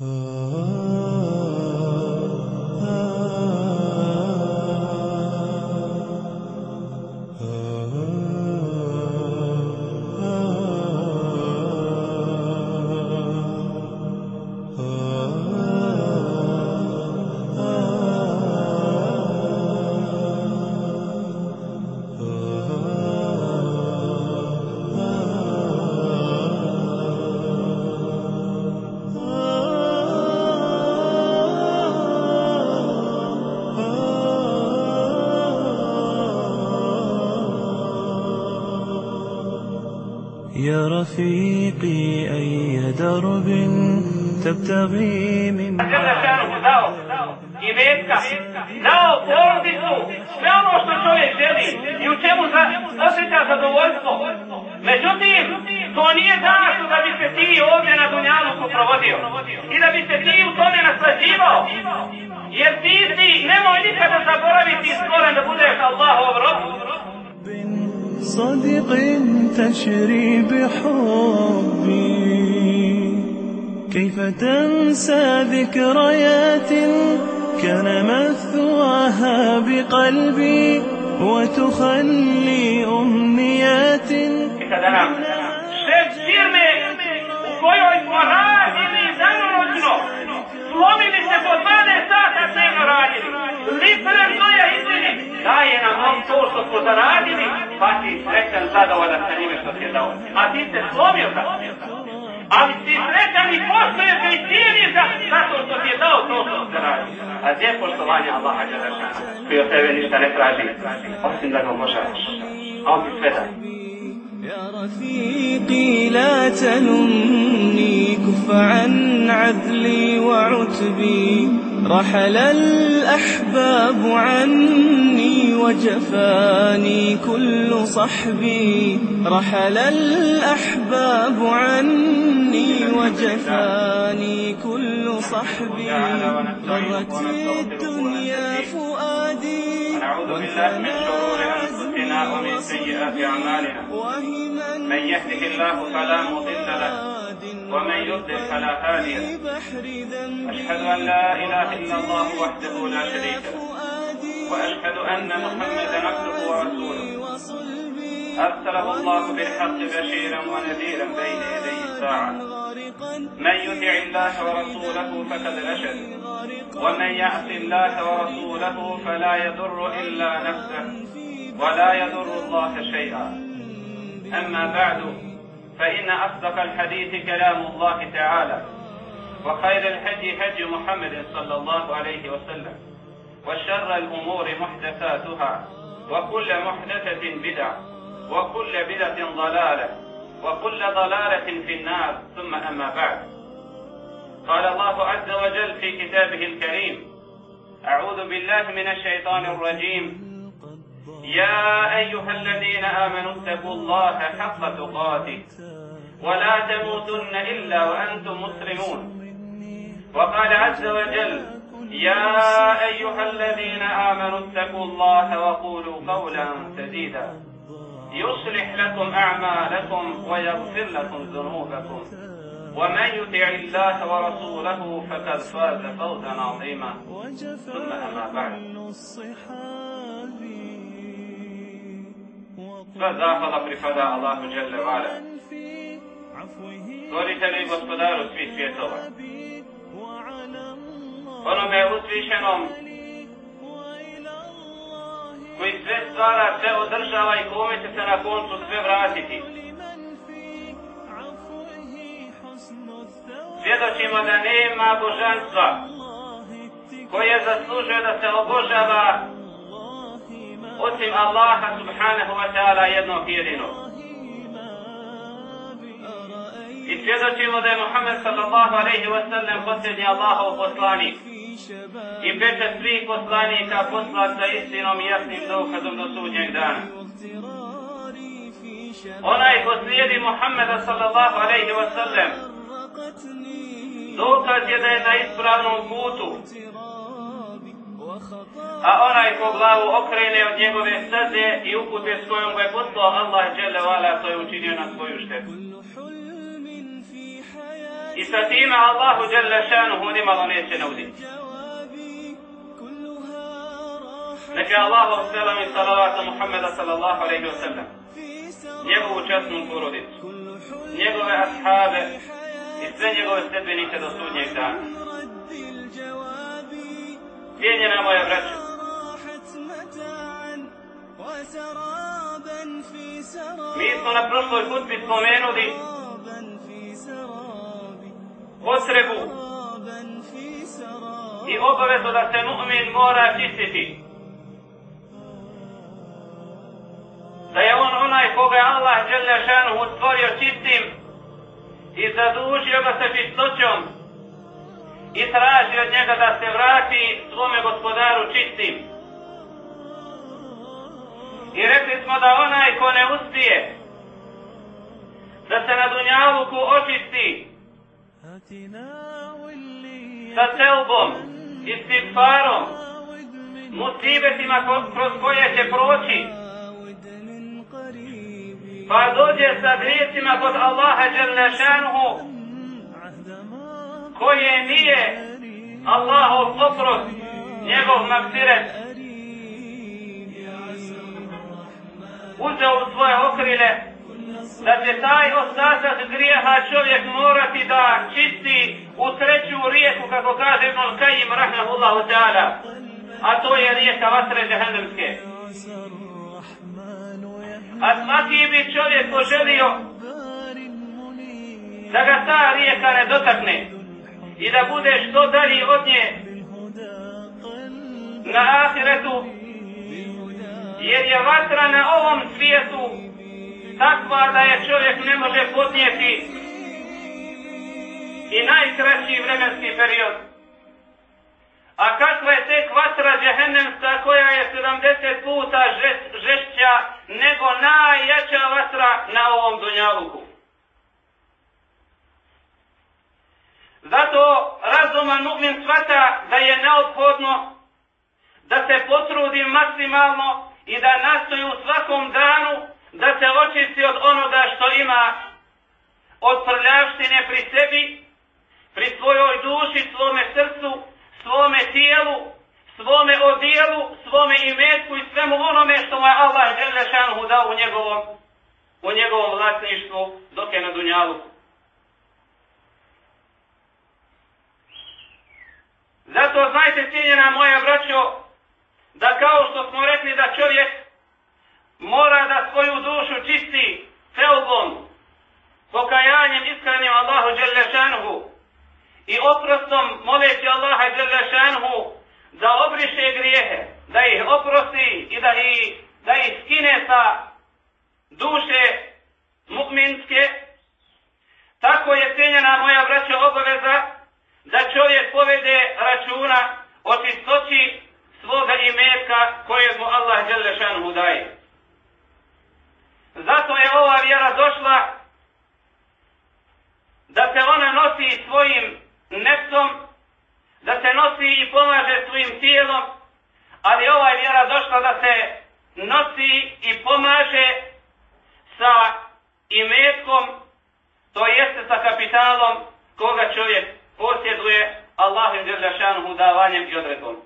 Uh... تبتغي من i metka, dao porodicu, sve ono što čovjek želi i u čemu za, osjeća zadovoljstvo. Međutim, to nije zato da bi se ti ovdje na Dunjaluku provodio i da bi se ti u tome naslađivao. Jer ti si, nemoj nikada zaboraviti skoro da budeš Allahov rob. صدق تشري بحبي كيف تنسى ذكريات كان مثواها بقلبي وتخلي أمنيات slomili se po 12 sata dnevno radili. Litre znoja izvini, daje nam on to što smo zaradili, pa ti srećan zadovoljan sa njime što ti je dao. A ti se slomio za Ali ti postoje se za zato što ti je dao to što ti zaradi. A gdje je poštovanje Allaha Đelešana, koji od tebe ništa ne traži, osim da ga obožavaš. A on ti sve daje. يا رفيقي لا تلمني كف عن عذلي وعتبي رحل الأحباب عني وجفاني كل صحبي رحل الأحباب عني وجفاني كل صحبي. غرت الدنيا فؤادي ونعوذ بالله من شرور أنفسنا ومن سيئات أعمالنا. من يهده الله فلا مضل له ومن يضلل فلا هادي له. أشهد أن لا إله إلا الله وحده لا شريك له. وأشهد أن محمدا عبده ورسوله. أرسله الله بالحق بشيرا ونذيرا بين يدي الساعة. من يطع الله ورسوله فقد رشد. ومن يعص الله ورسوله فلا يضر إلا نفسه ولا يضر الله شيئا. أما بعد فإن أصدق الحديث كلام الله تعالى وخير الهدي هدي محمد صلى الله عليه وسلم. وشر الأمور محدثاتها وكل محدثة بدعة وكل بدعة ضلالة وكل ضلالة في النار ثم أما بعد. قال الله عز وجل في كتابه الكريم أعوذ بالله من الشيطان الرجيم. يا أيها الذين آمنوا اتقوا الله حق تقاته ولا تموتن إلا وأنتم مسلمون. وقال عز وجل يا أيها الذين آمنوا اتقوا الله وقولوا قولا سديدا يصلح لكم أعمالكم ويغفر لكم ذنوبكم ومن يطع الله ورسوله فقد فاز فوزا عظيما ثم أما بعد zahvala pripada Allahu Đelle Vala. Stvoritelju i gospodaru svih svjetova. Onome uzvišenom koji sve stvara, sve održava i kome će se na koncu sve vratiti. Svjedočimo da nema božanstva koje zaslužuje da se obožava osim Allaha subhanahu wa ta'ala jednog jedinog. I svjedočimo da je Muhammed sallallahu alaihi wa sallam posljednji Allahov poslanik i pečat svih poslanika poslat sa istinom i jasnim dokazom do sudnjeg dana. Onaj ko slijedi Muhammeda sallallahu alaihi wa sallam dokaz je da je na ispravnom putu a onaj ko glavu okrene od njegove staze i upute s kojom ga je poslao Allah dželle vala to je učinio na svoju štetu. I sa time Allahu Jalla šanuhu nimalo neće nauditi. Neka je Allahu selam i salavata Muhammeda sallallahu alaihi wa sallam. Njegovu časnu porodicu. Njegove ashabe i sve njegove sredbenike do sudnjeg dana. Cijenjena moja braća. Mi smo na prošloj hutbi spomenuli potrebu i obavezu da se mu'min mora čistiti. Da je on onaj koga je Allah žele šanu stvorio čistim i zadužio ga se čistoćom i traži od njega da se vrati svome gospodaru čistim. I rekli smo da onaj ko ne uspije da se na dunjaluku očisti sa telbom i stigfarom musibetima kroz koje će proći pa dođe sa grijesima kod Allaha Đerlešanuhu koje nije Allahov oprost njegov makfiret uzeo u svoje okrile da će taj ostatak grijeha čovjek morati da čisti u treću rijeku, kako kaže Ibn Al-Qayyim, rahmahullahu ta'ala, a to je rijeka vatre džahendemske. A svaki bi čovjek poželio da ga ta rijeka ne dotakne i da bude što dalji od nje na ahiretu jer je vatra na ovom svijetu takva da je čovjek ne može podnijeti i najkraći vremenski period. A kakva je tek vatra džehennemska koja je 70 puta žešća nego najjača vatra na ovom dunjaluku. Zato razuman mu'min svata da je neophodno da se potrudi maksimalno i da nastoji u svakom danu da se očisti od onoga što ima od prljavštine pri sebi, pri svojoj duši, svome srcu, svome tijelu, svome odijelu, svome imetku i svemu onome što mu je Allah Đelešanhu dao u njegovom, u njegovom vlasništvu dok je na dunjalu. Zato znajte, cijenjena moja braćo, da kao što smo rekli da čovjek mora da svoju dušu čisti teubom, pokajanjem iskrenim Allahu Đelešanuhu i oprostom moleći Allaha Đelešanhu da obriše grijehe, da ih oprosti i da ih, da ih skine sa duše mu'minske, tako je cijenjena moja braća obaveza da čovjek povede računa o čistoći svoga imetka koje mu Allah Đelešanhu daje. Zato je ova vjera došla da se ona nosi svojim nefsom, da se nosi i pomaže svojim tijelom, ali ova vjera došla da se nosi i pomaže sa imetkom, to jeste sa kapitalom koga čovjek posjeduje Allahim Đerlašanuhu davanjem i odredbom.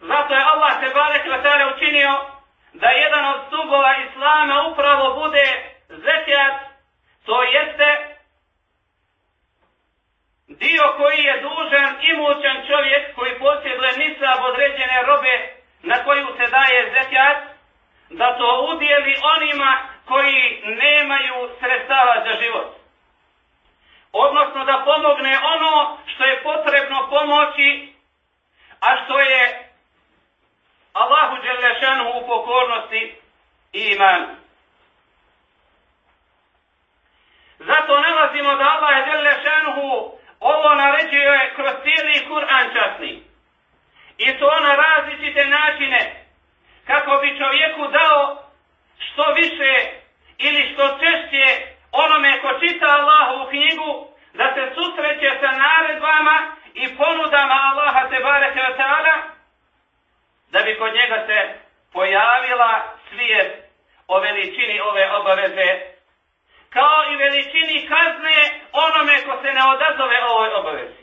Zato je Allah se barek učinio da jedan od stubova Islama upravo bude zekijat, to jeste dio koji je dužan imućan čovjek koji posjeduje nisab određene robe na koju se daje zekat, da to udjeli onima koji nemaju sredstava za život. Odnosno da pomogne ono što je potrebno pomoći, a što je Allahu Đelešanu u pokornosti i imanu. Zato nalazimo da Allah Đelešanu ovo naređuje kroz cijeli Kur'an časni. I to na različite načine kako bi čovjeku dao što više ili što češće onome ko čita Allahu u knjigu da se susreće sa naredbama i ponudama Allaha te bareke wa ta'ala da bi kod njega se pojavila svijet o veličini ove obaveze kao i veličini kazne onome ko se ne odazove ovoj obavezi.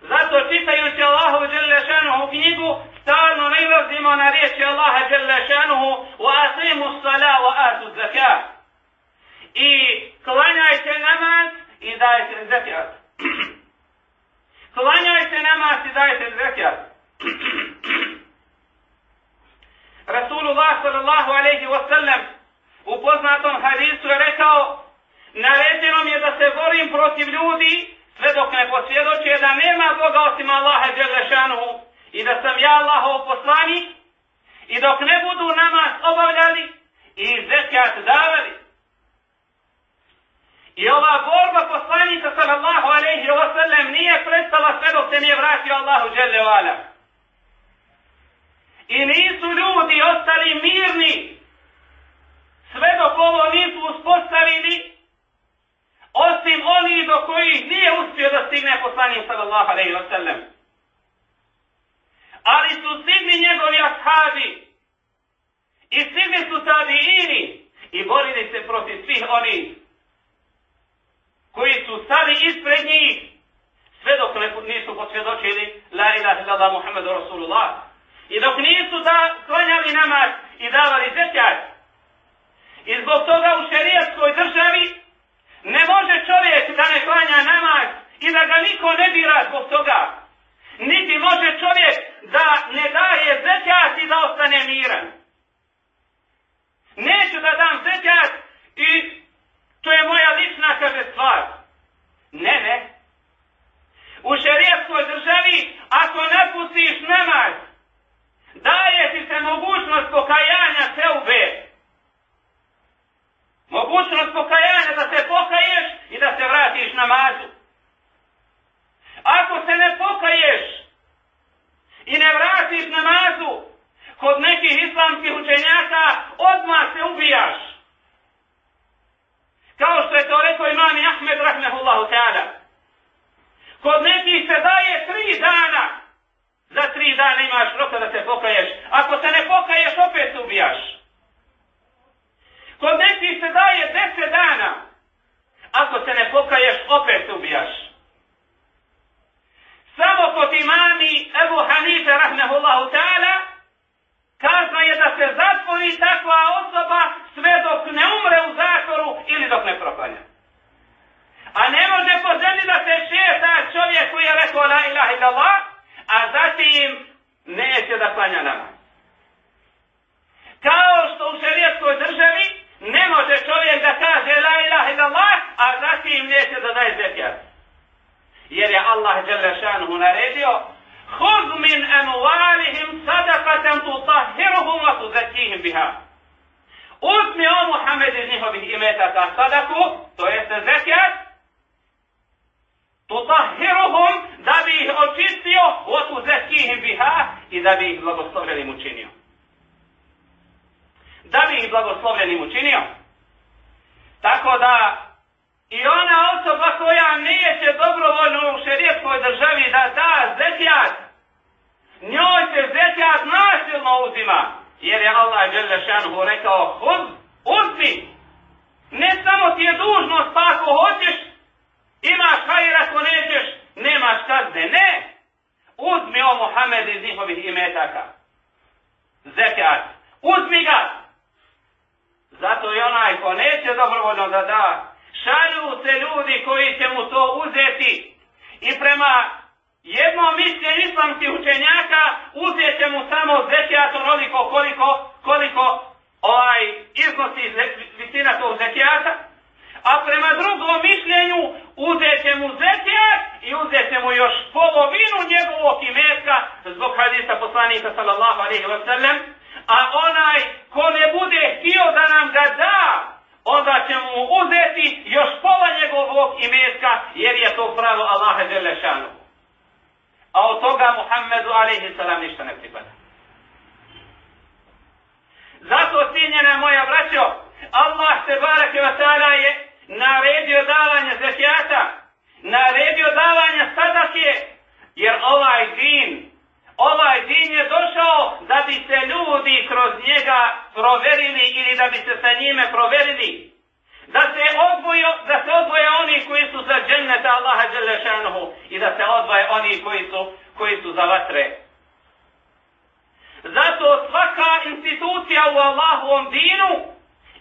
Zato čitajući Allahu Đelešanuhu knjigu, stalno nalazimo na riječi Allaha Đelešanuhu wa asimu sala wa atu zakat. I klanjajte namaz i dajte zakat. klanjajte namaz i dajte zakat. Rasulullah sallallahu alaihi wa sallam u poznatom hadisu je rekao naređeno mi je da se borim protiv ljudi sve dok ne posvjedoče da nema Boga osim Allaha Đelešanu i da sam ja Allahov poslanik i dok ne budu namaz obavljali i zekat davali. I ova borba poslanika sallallahu alaihi wa sallam nije prestala sve dok se nije vratio Allahu Đelevala. I nisu ljudi ostali mirni sve dok ovo nisu uspostavili osim oni do kojih nije uspio da stigne poslanik sallallahu alaihi wa sallam. Ali su stigli njegovi ashabi i stigli su tabiini i borili se protiv svih oni koji su stali ispred njih sve dok nisu posvjedočili la ilaha illallah muhammadu rasulullah i dok nisu da klanjali namaz i davali zekat i zbog toga u šerijetskoj državi Ne može čovjek da ne klanja namaz i da ga niko ne dira zbog toga. Niti može čovjek da ne daje zekat i da ostane miran. Neću da dam zekat i to je moja lična, kaže, stvar. Ne, ne. U šerijskoj državi, ako napustiš namaz, daje ti se mogućnost pokajanja seube. Mogućnost pokajanja da se pokaješ i da se vratiš namazu. Ako se ne pokaješ i ne vratiš namazu, kod nekih islamskih učenjaka odmah se ubijaš. Kao što je to rekao imam Ahmed rahmehullahu ta'ala. Kod nekih se daje tri dana. Za tri dana imaš roka da se pokaješ. Ako se ne pokaješ, opet se ubijaš. Kod nekih se daje deset dana. Ako se ne pokaješ, opet se ubijaš. Samo kod imami Ebu Hanife, rahmehullahu ta'ala, kazna je da se zatvori takva osoba sve dok ne umre u zatvoru ili dok ne proklanja. A ne može po zemlji da se šeta čovjek koji je rekao la ilaha illallah, a zatim neće da klanja nama. Kao što u šerijetskoj državi Ne može čovjek da kaže la ilaha illallah, a zatim neće da daje zekijat. Jer je Allah žele šanuhu naredio, Huz min enuvalihim sadakatem tu tahiruhum a tu zekihim biha. Uzmi o Muhammed iz njihovih imetaka sadaku, to jeste zekijat, tu tahiruhum da bi ih očistio, o tu zekihim biha i da bi ih blagoslovljenim učinio da bi ih blagoslovljenim učinio. Tako da i ona osoba koja neće dobrovoljno u šerijetskoj državi da da zekijat, njoj se zekijat nasilno uzima. Jer je Allah Đelešanhu rekao, uz, uzmi, ne samo ti je dužnost, pa ako hoćeš, imaš hajir ako nećeš, nemaš kazne. Ne, uzmi o Muhammed iz njihovih imetaka. Zekijat, uzmi ga, Zato i onaj ko neće dobrovoljno da da, šalju se ljudi koji će mu to uzeti. I prema jednom mišljenju islamskih učenjaka uzet će mu samo zekijat onoliko koliko, koliko ovaj iznosi visina tog zekijata, a prema drugom mišljenju uzet će mu zekijat i uzet će mu još polovinu njegovog imetka zbog hadisa poslanika sallallahu alaihi wa sallam, a onaj ko ne bude htio da nam ga da, onda će mu uzeti još pola njegovog imetka, jer je to pravo Allaha Đelešanu. A od toga Muhammedu alaihi salam ništa ne pripada. Zato, sinjena moja braćo, Allah se barake wa je naredio davanje zekijata, naredio davanje sadake, jer ovaj din, ovaj din je došao da bi se ljudi kroz njega proverili ili da bi se sa njime proverili. Da se odvoje, da se odvoje oni koji su za dženneta Allaha Đelešanohu i da se odvoje oni koji su, koji su za vatre. Zato svaka institucija u Allahovom dinu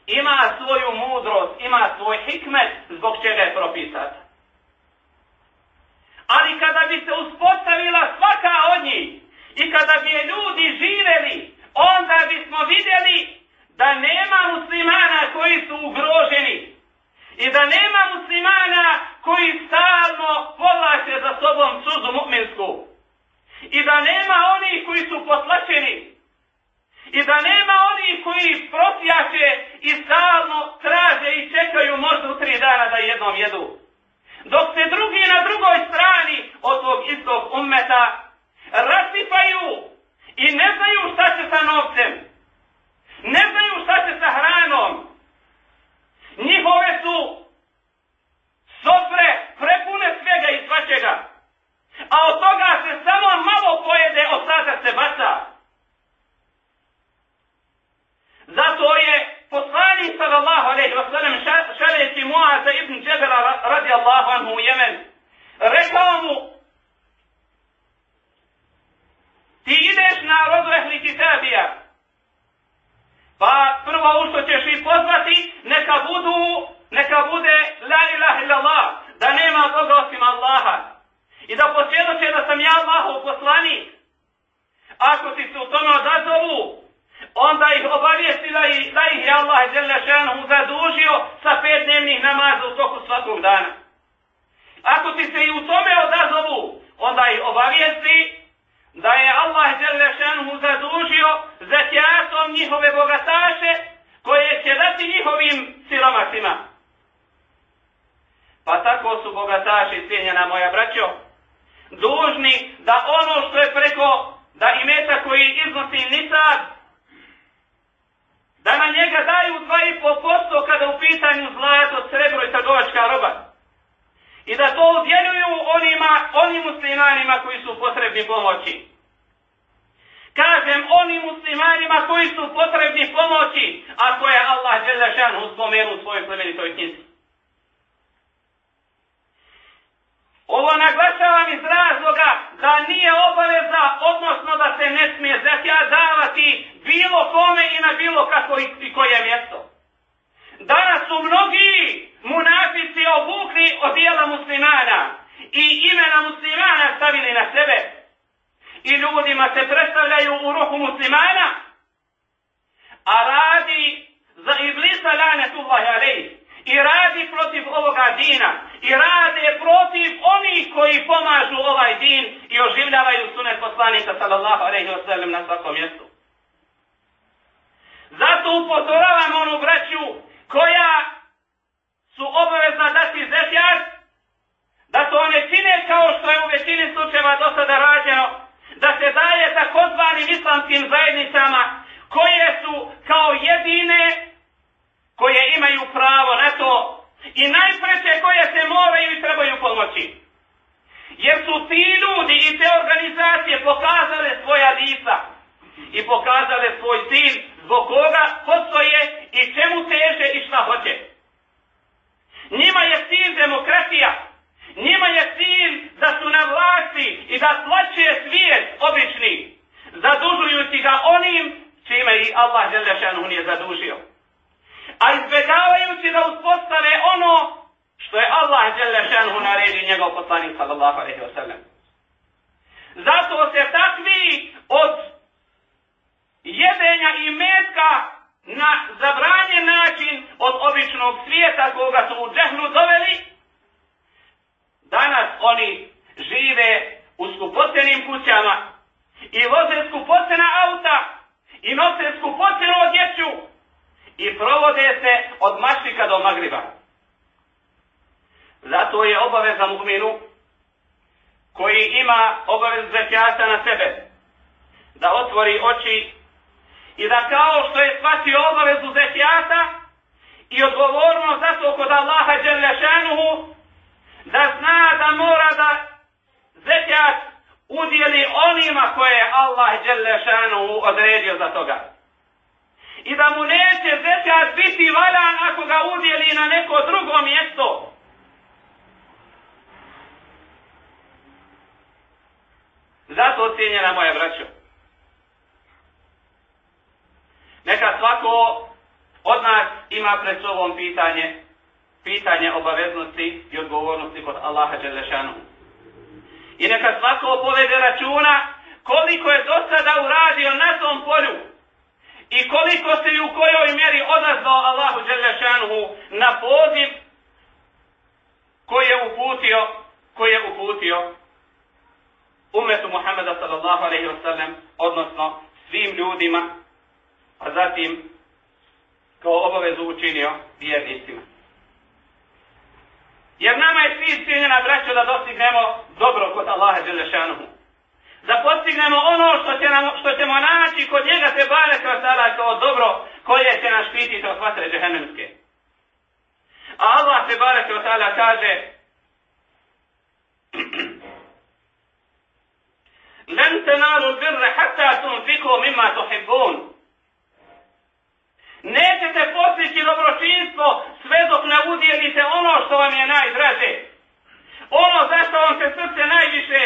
ima svoju mudrost, ima svoj hikmet zbog čega je propisata. Ali kada bi se uspostavila svaka od njih i kada bi je ljudi živeli, onda bismo vidjeli da nema muslimana koji su ugroženi. I da nema muslimana koji stalno povlače za sobom suzu mu'minsku. I da nema onih koji su potlačeni. I da nema onih koji prosjače i stalno traže i čekaju možda u tri dana da jednom jedu. Dok se drugi na drugoj strani od tog istog ummeta rasipaju i ne znaju šta će sa novcem. Ne znaju šta će sa hranom. Njihove su sofre prepune svega i svačega a od toga se samo malo pojede, ostatak se baca. Zato je poslanik sallallahu alejhi ve sellem šaljeći Muaza ibn Džebela radijallahu anhu u Jemen, rekao mu, ti ideš na rodu ehli kitabija, pa prvo u što ćeš ih pozvati, neka budu, neka bude la ilaha illallah, da nema toga osim Allaha i da posvjedoče da sam ja Allahov poslanik. Ako ti se u tome odazovu, onda ih obavijesti da ih, da ih je Allah Đelešanu zadužio sa pet dnevnih namaza u toku svakog dana. Ako ti se i u tome odazovu, onda ih obavijesti da je Allah Đelešanu zadužio za tjasom njihove bogataše koje će dati njihovim siromasima. Pa tako su bogataši, cijenjena moja braćo, dužni da ono što je preko da i meta koji iznosi nisad da na njega daju 2,5% kada u pitanju zlato, srebro i trgovačka roba. I da to udjeljuju onima, onim muslimanima koji su potrebni pomoći. Kažem onim muslimanima koji su potrebni pomoći, a koje Allah Đelešan uspomenu u svojoj plemenitoj knjizi. Ovo naglašavam iz razloga da nije obaveza, odnosno da se ne smije zekija davati bilo kome i na bilo kako i koje mjesto. Danas su mnogi munafici obukli od dijela muslimana i imena muslimana stavili na sebe. I ljudima se predstavljaju u ruhu muslimana, a radi za iblisa lanetullahi alaihi i radi protiv ovoga dina i rade protiv onih koji pomažu ovaj din i oživljavaju sunet poslanika sallallahu alaihi wa sallam na svakom mjestu. Zato upozoravam onu braću koja su obavezna dati zekijat, da to ne čine kao što je u većini slučajeva do sada rađeno, da se daje takozvanim islamskim zajednicama koje su kao jedine koje imaju pravo na to i najpreće koje se moraju i trebaju pomoći. Jer su ti ljudi i te organizacije pokazale svoja lica i pokazale svoj cilj zbog koga postoje i čemu teže i šta hoće. Njima je cilj demokratija, njima je cilj da su na vlasti i da tlače svijet obični, zadužujući ga onim čime i Allah Želešanu nije zadužio a izbjegavajući da uspostave ono što je Allah žele šanhu naredio njegov poslanik sallallahu alaihi wa sallam. Zato se takvi od jedenja i metka na zabranjen način od običnog svijeta koga su u džehnu doveli, danas oni žive u skupocenim kućama i voze skupocena auta i nose skupocenu odjeću i provode se od mašika do magriba. Zato je obaveza mu'minu koji ima obavezu zekijata na sebe da otvori oči i da kao što je shvatio obavezu zekijata i odgovorno zato kod Allaha Đelešanuhu da zna da mora da zekijat udjeli onima koje je Allah Đelešanu odredio za toga i da mu neće zekijat biti valjan ako ga udjeli na neko drugo mjesto. Zato ocijenjena moja braćo. Neka svako od nas ima pred sobom pitanje, pitanje obaveznosti i odgovornosti kod Allaha Đelešanu. I neka svako povede računa koliko je do sada uradio na tom polju i koliko se i u kojoj mjeri odazvao Allahu Đelešanu na poziv koji je uputio, koji je uputio umetu Muhammeda sallallahu alaihi wasallam, odnosno svim ljudima, a zatim kao obavezu učinio vjernicima. Jer nama je svi cijenjena braćo da dostignemo dobro kod Allaha Đelešanuhu. Da postignemo ono što, će nam, što ćemo naći kod njega se bare kao sada kao dobro koje će nas štititi od vatre džehennemske. A Allah se bare kao sada kaže لن تنالوا البر حتى تنفقوا مما تحبون Nećete postići dobročinstvo sve dok ne udjelite ono što vam je najdraže. Ono za što vam se srce najviše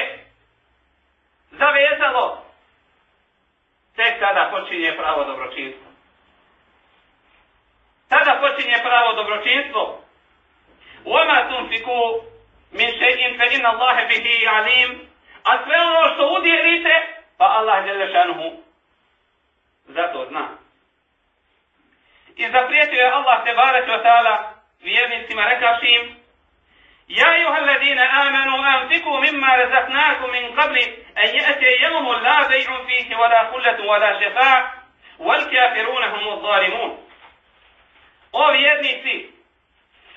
zavezalo. Tek tada počinje pravo dobročinstvo. Tada počinje pravo dobročinstvo. U ema tunfiku min šeđin fe inna Allahe bihi alim. A sve ono što udjelite, pa Allah je lešanuhu. Zato znam. I zaprijetio je Allah te barek wa ta'ala vjernicima rekavši im Ja juha amanu anfiku mimma razaknaku min qabli an jete jemumu la bej'un fihi wala kulletu wala šefa' wal kafiruna humu zalimun. O vjernici,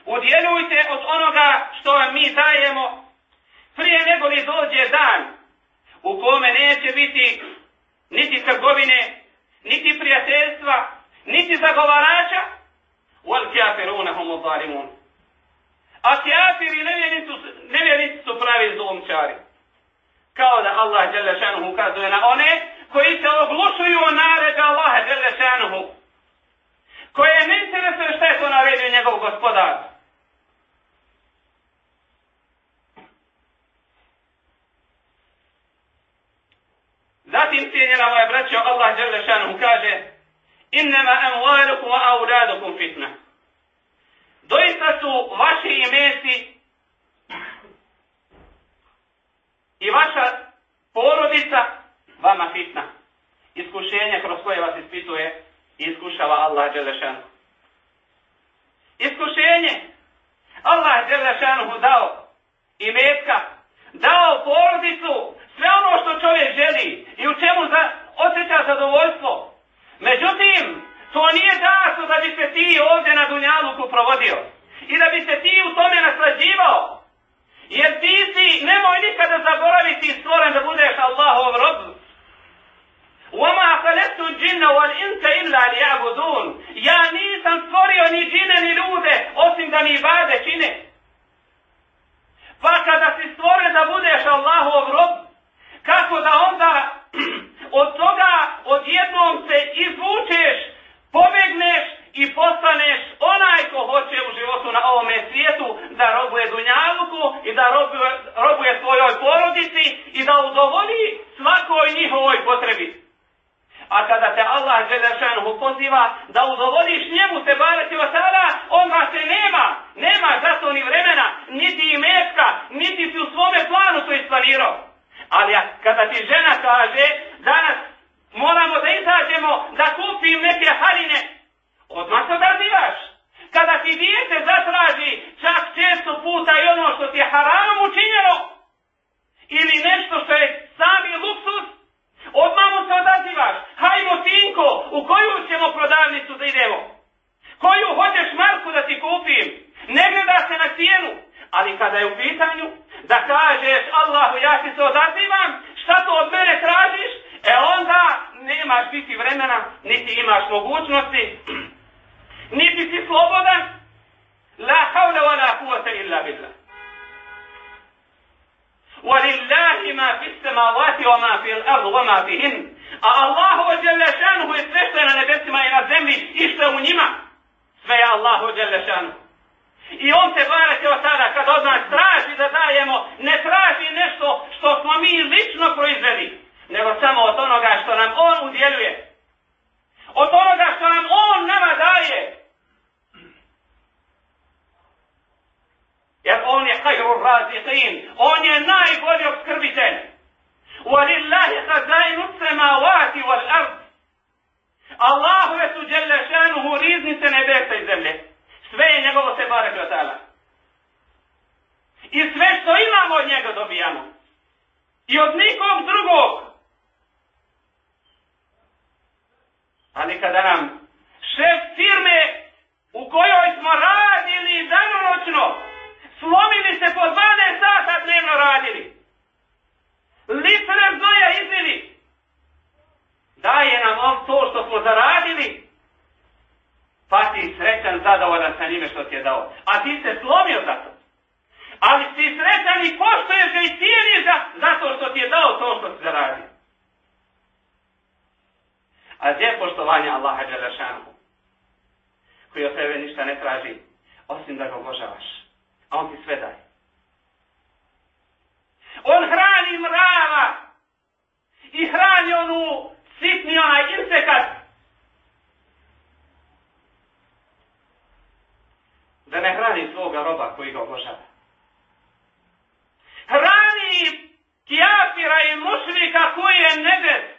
udjelujte od onoga što vam mi dajemo prije nego li dođe dan u kome neće biti niti trgovine, niti prijateljstva, niti zagovarača, wal kafiruna hum zalimun. A kafiri nevjernici su, nevjernici su pravi zlomčari. Kao da Allah dželle šanuhu ukazuje na one koji se oglušuju o naredbe Allaha dželle šanuhu. Koje ne interesuje šta je to naredio njegov gospodar. Zatim cijenjena moja braćo, Allah dželle šanuhu kaže Innama amwalukum wa auladukum fitna. Doista su vaši imeci i vaša porodica vama fitna. Iskušenje kroz koje vas ispituje i iskušava Allah Đelešanu. Iskušenje Allah Đelešanu šanuhu dao imetka, dao porodicu, sve ono što čovjek želi i u čemu za, osjeća zadovoljstvo. Međutim, to nije dato da bi se ti ovdje na Dunjaluku provodio i da bi se ti u tome naslađivao. Jer ti si, nemoj nikada zaboraviti stvoren da budeš Allahov rob. وَمَا خَلَقْتُ الْجِنَّ وَالْإِنْسَ إِلَّا لِيَعْبُدُونَ Ja nisam stvorio ni džine ni ljude, osim da mi bade čine. Pa kada si stvoren da budeš Allahov rob, kako da onda od toga odjednom se izvučeš, pobegneš i postaneš onaj ko hoće u životu na ovome svijetu da robuje Dunjaluku i da robuje, robuje svojoj porodici i da udovolji svakoj njihovoj potrebi. A kada te Allah Želešanuhu poziva da udovoljiš njemu se barati o sada, onda se nema, nema zato ni vremena, niti imetka, niti si u svome planu to isplanirao. Ali kada ti žena kaže, danas moramo da izađemo da kupim neke haline, odmah se odazivaš. Kada ti dijete zatraži čak često puta i ono što ti je haram učinjeno, ili nešto što je sami luksus, odmah mu se odazivaš. Hajmo sinko, u koju ćemo prodavnicu da idemo? Koju hoćeš marku da ti kupim? Ne gleda se na cijenu. Ali kada je u pitanju, da kažeš Allahu ja ti se odazivam, šta to od mene tražiš? E onda nemaš biti vremena, niti imaš mogućnosti, niti si slobodan. La hawla wa la kuvata illa billah. Wa lillahi ma fi samawati wa ma fi al-ardi wa ma fihin. A Allahu jalla shanuhu sve što je na nebesima i na zemlji i što u njima. Sve je Allahu jalla šanuhu. I on te barake od sada kad od nas traži da dajemo, ne traži nešto što smo mi lično proizveli nego samo od onoga što nam on udjeljuje. Od onoga što nam on nama daje. Jer on je kajru raziqin. On je najbolji obskrbitelj. Walillahi hazainu samavati wal ard. Allahu je su djelle šanuhu riznice nebesa i zemlje. Sve je njegovo se barek od. I sve što imamo od njega dobijamo. I od nikog drugog. Ali kada nam šef firme u kojoj smo radili danonoćno, slomili se po 12 sata dnevno radili. Litre znoja izvili. Daje nam on to što smo zaradili, pa ti srećan, zadovoljan sa njime što ti je dao. A ti se slomio za to. Ali si srećan i poštoješ ga i cijeniš ga zato što ti je dao to što si zaradio. A gdje je poštovanje Allaha Đelešanu? Koji od tebe ništa ne traži, osim da ga obožavaš. A on ti sve daje. On hrani mrava i hrani onu sitni onaj insekat da ne hrani svoga roba koji ga obožava. Hrani kjafira i mušlika koji je nebes,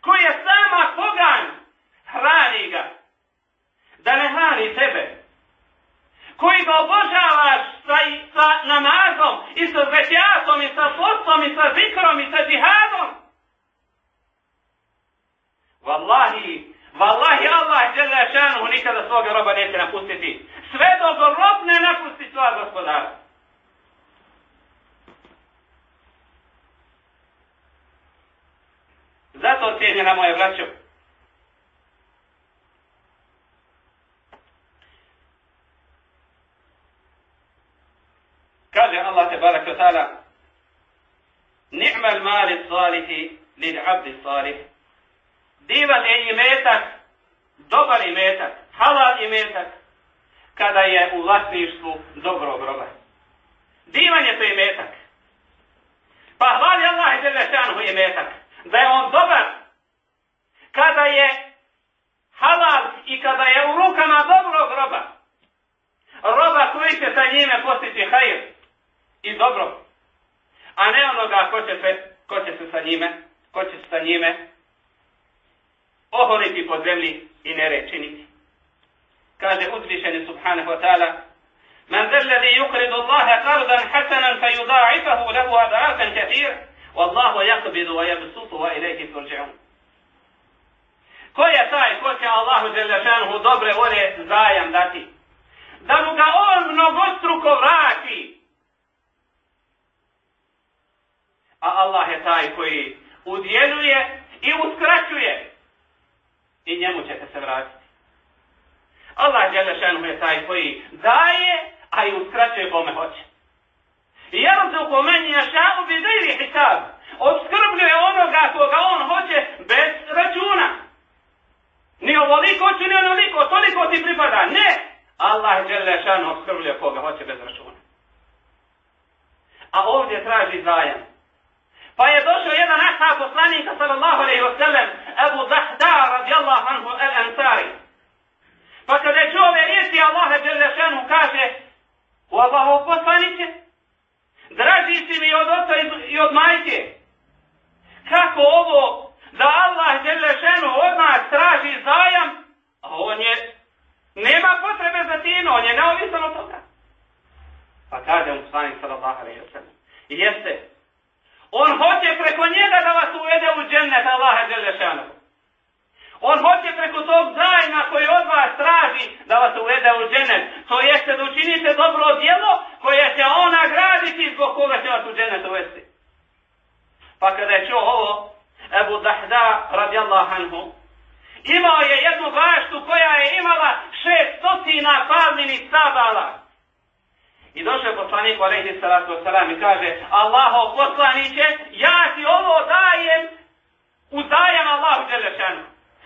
koji je sama pogan, hrani ga. Da ne hrani tebe. Koji ga obožavaš sa, sa namazom i sa zvetjatom i sa postom i sa zikrom i sa džihadom. Wallahi, Wallahi Allah dželle šanu nikada svoga roba neće napustiti. Sve dok rob ne napusti svoga gospodara. Zato cijenjena moja braćo. Kaže Allah te barak wa ta'ala Ni'mal mali salihi lil abdi salih divan je imetak, dobar imetak, halal imetak, kada je u vlasništvu dobrog roba. Divan je to imetak. Pa hvali Allah i Đelešanuhu imetak, da je on dobar, kada je halal i kada je u rukama dobrog roba. Roba koji će sa njime postići hajr i dobro. A ne onoga ko će se, ko će se sa njime, ko će se sa njime oholiti po zemlji i ne rečiniti. Kaže uzvišeni subhanahu wa ta'ala من ذا الذي يقرض الله قرضا حسنا فيضاعفه له أضعافا كثير والله يقبض ويبسط وإليه ترجعون Ko je taj ko će Allahu Đelešanuhu dobre volje zajam dati? Da mu ga on mnogostruko vrati. A Allah je taj koji udjeljuje i uskraćuje i njemu ćete se vratiti. Allah Đelešanuhu je taj koji daje, a i uskraćuje kome hoće. I jer se upomeni na šavu bi diri hisab. Obskrbljuje onoga koga on hoće bez računa. Ni ovoliko ću, ni onoliko, toliko ti pripada. Ne! Allah Đelešanu obskrbljuje koga hoće bez računa. A ovdje traži zajam. Pa je došao jedan ashab poslanika sallallahu alaihi wa sallam, Abu Zahda radijallahu anhu al-Ansari. Pa kada je čuo ove riječi Allaha Đelešanu kaže, u Allahu poslaniće, draži si mi od oca i od majke. Kako ovo da Allah Đelešenu od nas traži zajam, a on je, nema potrebe za tino, on je neovisan od toga. Pa kaže mu poslanik sallallahu alaihi wa sallam, jeste, On hoće preko njega da vas uvede u džennet Allaha Đelešanu. On hoće preko tog zajma koji od vas traži da vas uvede u džennet. To jeste da učinite dobro djelo koje će on nagraditi zbog koga će vas u džennet uvesti. Pa kada je čuo ovo, Ebu Dahda radijallahu anhu, imao je jednu baštu koja je imala šestotina stotina palminih sabala. I došao poslanik alejhi salatu wasalam i kaže: "Allaho poslanice, ja ti ovo dajem Uzajem Allahu Đelešanu.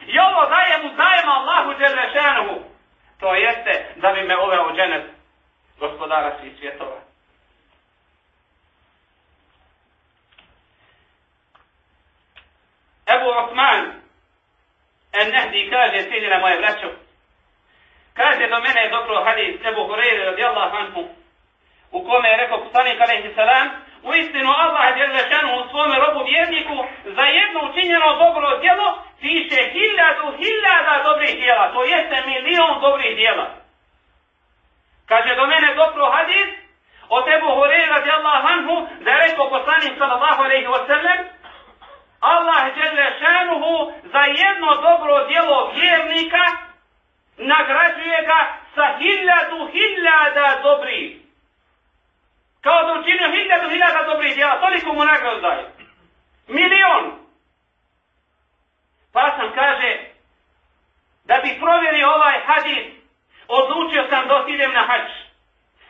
I ovo dajem uzajem Allahu Đelešanu. To jeste da bi me uveo dženet gospodara svih svjetova. Osman en nehdi kaže, cijenjena moje braćo, kaže do mene je hadis Ebu Hureyre radijallahu anhu, u kome je rekao poslanik alaihi salam, u istinu Allah je lešanu u svome robu vjerniku za jedno učinjeno dobro djelo piše hiljadu hiljada dobrih djela, to jeste milion dobrih djela. Kaže do mene dobro hadis, od Ebu Hureyre radijallahu anhu, da je rekao poslanik sallallahu alaihi wa sallam, Allah dželle šanuhu za jedno dobro djelo vjernika nagrađuje ga sa hiljadu hiljada dobrih. Kao da učinio hiljadu hiljada dobrih djela, toliko mu nagradu daje. Milion. Pa sam kaže, da bi provjerio ovaj hadis, odlučio sam da idem na hač.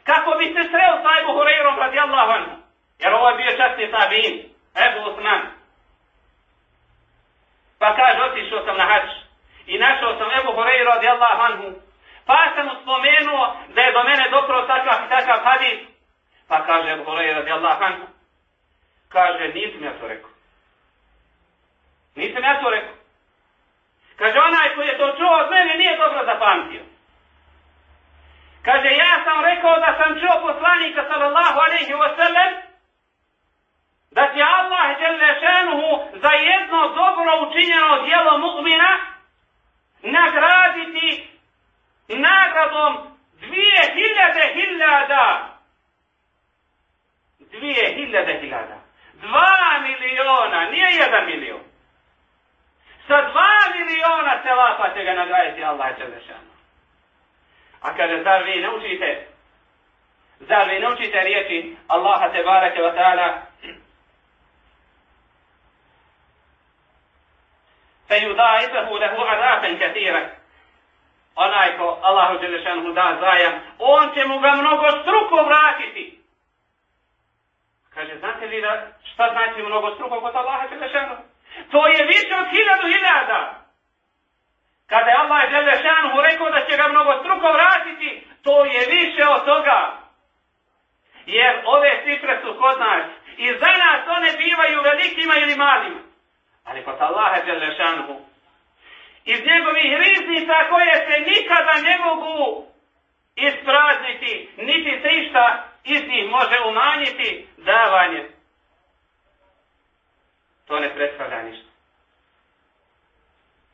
Kako bi se sreo sa Ebu Hureyrom radijallahu anhu. Jer ovo je bio častni tabin, Ebu Osman. Pa kaže, otišao sam na hač i našao sam Ebu Horeju radi Allah anhu. Pa sam mu spomenuo da je do mene dopro takav i takav hadis. Pa kaže Ebu Horeju radi Allah anhu. Kaže, nisam ja to rekao. Nisam ja to rekao. Kaže, onaj koji je to čuo od mene nije dobro zapamtio. Kaže, ja sam rekao da sam čuo poslanika sallallahu alaihi wa sallam da ti Allah Đelešanuhu za jedno dobro učinjeno dijelo mu'mina nagraditi nagradom dvije hiljade hiljada. Dvije hiljade hiljada. Dva miliona nije jedan milion. Sa dva miliona selapa će ga nagraditi Allah Đelešanuhu a kada zar vi ne učite? Zar vi ne učite riječi Allaha Tebareke wa ta'ala فيضاعفه له عذابا كثيرا onaj ko Allahu Đelešanu da zajam, on će mu ga mnogo struko vratiti. Kaže, znate li da šta znači mnogo struko kod Allaha Đelešanu? To je više od hiljadu hiljada. Kada je Allah Đelešanu rekao da će ga mnogo struko vratiti, to je više od toga. Jer ove cifre su kod nas i za nas one bivaju velikima ili malima ali kod Allaha Đelešanuhu. Iz njegovih riznica koje se nikada ne mogu isprazniti, niti se išta iz njih može umanjiti davanje. To ne predstavlja ništa.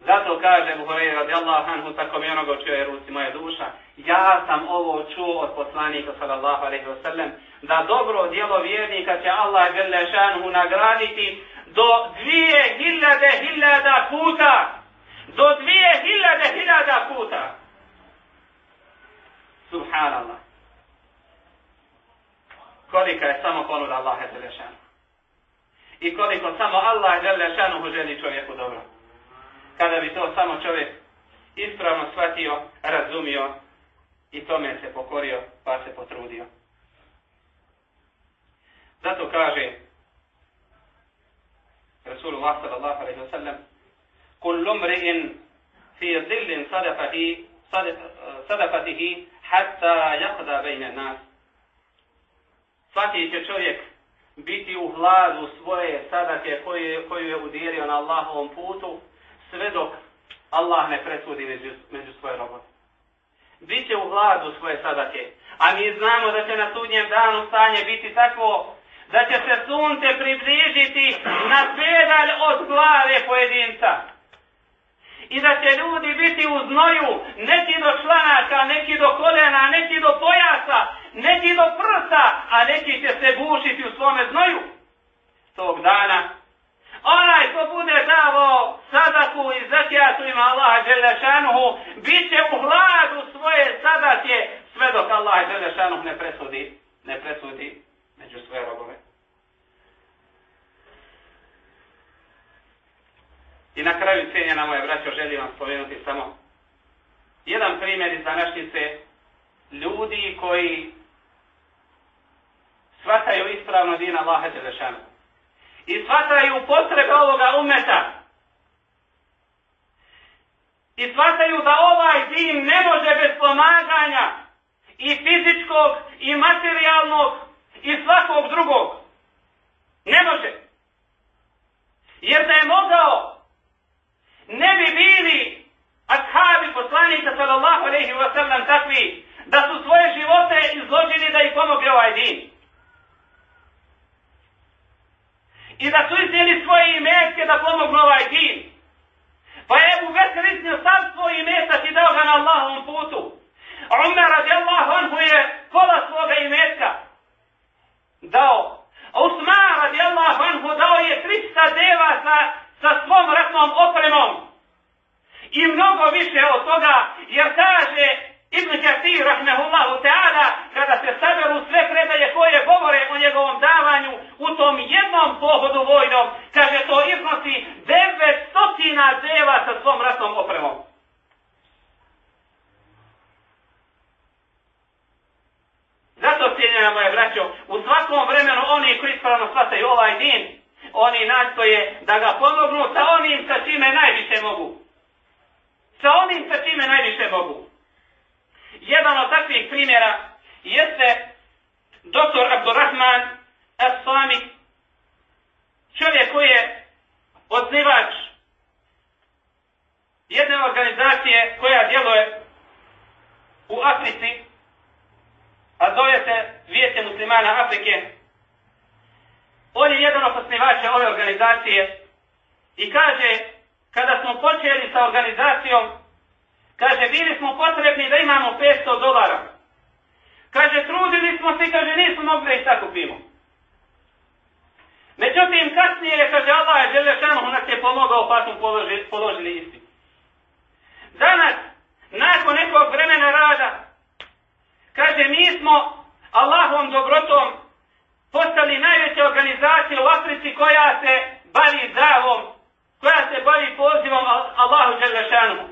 Zato kaže Buhari radijallahu anhu tako mi onoga čuje ruci moja duša. Ja sam ovo čuo od poslanika sallallahu alaihi wa sallam da dobro djelo vjernika će Allah žele nagraditi do dvije hiljade hiljada puta. Do dvije hiljade hiljada puta. Subhanallah. Kolika je samo ponuda Allaha Đelešanu. I koliko samo Allah Đelešanu želi čovjeku dobro. Kada bi to samo čovjek ispravno shvatio, razumio i tome se pokorio pa se potrudio. Zato kaže Rasulullah sallallahu alaihi wa sallam, kullu mri'in fi zillin sadafati, sadafatihi hatta jakda bejna nas. Svaki će čovjek biti u hladu svoje sadake koju, koju je udjerio na Allahovom putu, sve dok Allah ne presudi među, među svoje robote. Biće u hladu svoje sadake, a mi znamo da će na sudnjem danu stanje biti takvo da će se sunce približiti na od glave pojedinca. I da će ljudi biti u znoju, neki do članaka, neki do kolena, neki do pojasa, neki do prsa, a neki će se bušiti u svome znoju. Tog dana, onaj ko bude davo sadaku i zakijatu ima Allaha Đelešanuhu, bit će u hladu svoje sadake sve dok Allah Đelešanuhu ne presudi, ne presudi među svoje robove. I na kraju cijenjena moje braćo želim vam spomenuti samo jedan primjer iz današnjice ljudi koji shvataju ispravno din Allaha Đelešanu. I shvataju potrebe ovoga umeta i shvataju da ovaj din ne može bez pomaganja i fizičkog i materijalnog i svakog drugog. Ne može. Jer da je mogao, ne bi bili ashabi poslanika sallallahu alaihi wa sallam takvi da su svoje živote izložili da ih pomogne ovaj din. I da su iznijeli svoje imetke da pomognu ovaj din. Pa je Ebu Bekr iznio sam svoj imetak i dao ga na Allahovom putu. Umar radijallahu anhu je pola svoga imetka dao. Usman radijallahu anhu dao je 300 deva sa, sa svom ratnom opremom. I mnogo više od toga, jer kaže Ibn Kathir, rahmehullahu ta'ala, kada se saberu sve predaje koje govore o njegovom davanju u tom jednom pohodu vojnom, kaže to iznosi 900 deva sa svom ratnom opremom. Zato cijenjena moje braćo, u svakom vremenu oni koji ispravno shvataju ovaj din, oni nastoje da ga pomognu sa onim sa čime najviše mogu. Sa onim sa čime najviše mogu. Jedan od takvih primjera jeste doktor Abdurrahman As-Sami, čovjek koji je odsnivač jedne organizacije koja djeluje u Africi, a zove se Vijeće muslimana Afrike. On je jedan od osnivača ove organizacije i kaže, kada smo počeli sa organizacijom, Kaže, bili smo potrebni da imamo 500 dolara. Kaže, trudili smo se, kaže, nismo mogli da ih sakupimo. Međutim, kasnije, kaže, Allah je želio šanu, nas je pomogao, pa smo položili, položili isti. Danas, nakon nekog vremena rada, kaže, mi smo Allahom dobrotom postali najveća organizacija u Africi koja se bavi zdravom, koja se bavi pozivom Allahu Đelešanu.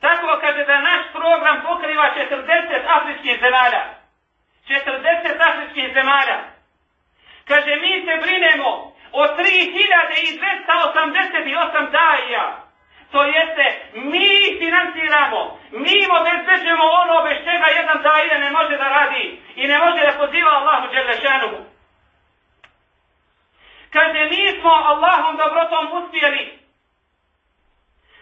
Tako kaže da naš program pokriva 40 afričkih zemalja. 40 afričkih zemalja. Kaže, mi se brinemo o 3288 daija. To jeste, mi financiramo, mi im obezbeđujemo ono bez čega jedan daija ne može da radi i ne može da poziva Allahu Đelešanuhu. Kaže, mi smo Allahom dobrotom uspjeli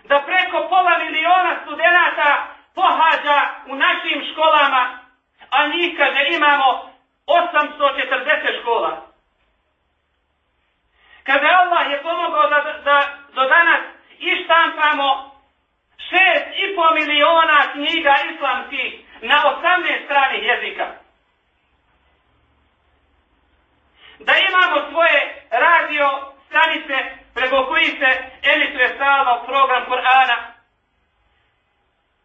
da preko pola miliona studenta pohađa u našim školama, a njih kaže imamo 840 škola. Kada Allah je pomogao da, da do danas ištampamo 6,5 miliona knjiga islamskih na 18 stranih jezika. Da imamo svoje radio stanice preko koji se emituje stalno program Kur'ana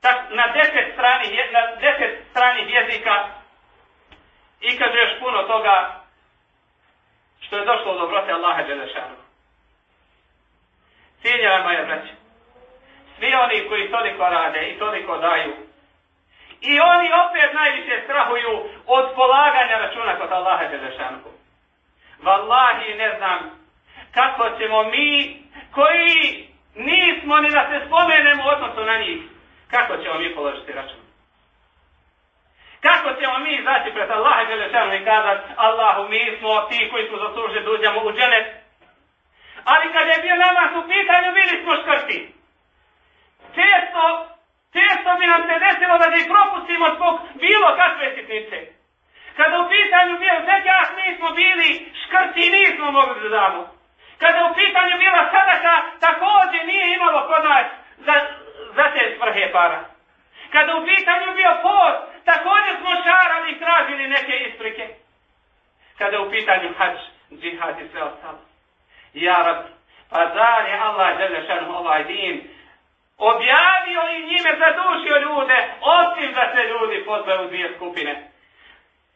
tak, na deset strani, na deset strani jezika i kaže još puno toga što je došlo od dobrote Allaha Đelešanu. Cijenjava moja braća, svi oni koji toliko rade i toliko daju, i oni opet najviše strahuju od polaganja računa kod Allaha Đelešanu. Wallahi ne znam ćemo mi, koji nismo ni da se spomenemo odnosno na njih, kako ćemo mi položiti račun? Kako ćemo mi izaći pred Allaha i Želešanu i kazati Allahu mi smo ti koji smo zaslužili da uđemo u džene. Ali kad je bio namaz u pitanju, bili smo škrti. Često, često bi nam se desilo da ih propustimo zbog bilo kakve sitnice. Kada u pitanju bio zeđak, nismo bili škrti i nismo mogli da damo. Kada u pitanju bila sadaka, također nije imalo kod nas za, za te svrhe para. Kada u pitanju bio post, također smo šarali i tražili neke isprike. Kada u pitanju hač, džihad i sve ostalo. Ja rab, pa zar je Allah želešan ovaj din objavio i njime zadušio ljude, osim da se ljudi pozve u dvije skupine.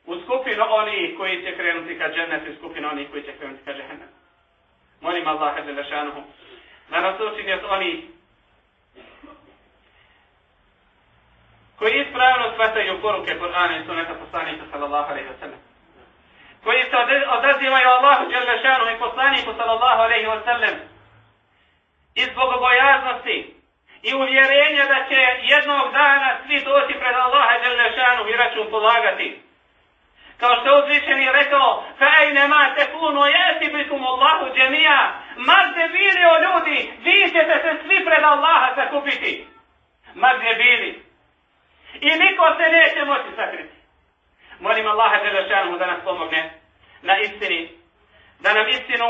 U skupinu oni koji će krenuti ka džennetu i skupinu oni koji će krenuti ka džennetu. Molim Allah kada lešanuhu. Da nas učini od oni koji ispravno shvataju poruke Kur'ana i suneta poslanika sallallahu alaihi wa sallam. Koji se odazivaju Allahu Đelešanu i poslaniku sallallahu alaihi wa sallam. Iz bogobojaznosti i uvjerenja da će jednog dana svi doći pred Allaha Đelešanu i račun polagati. Kao što je uzvišen rekao, fejne ma te puno jesi bikum Allahu džemija, ma gdje bili o ljudi, vi ćete se svi pred Allaha sakupiti. Ma gdje bili. I niko se neće moći sakriti. Molim Allaha Đelešanu da nas pomogne na istini, da nam istinu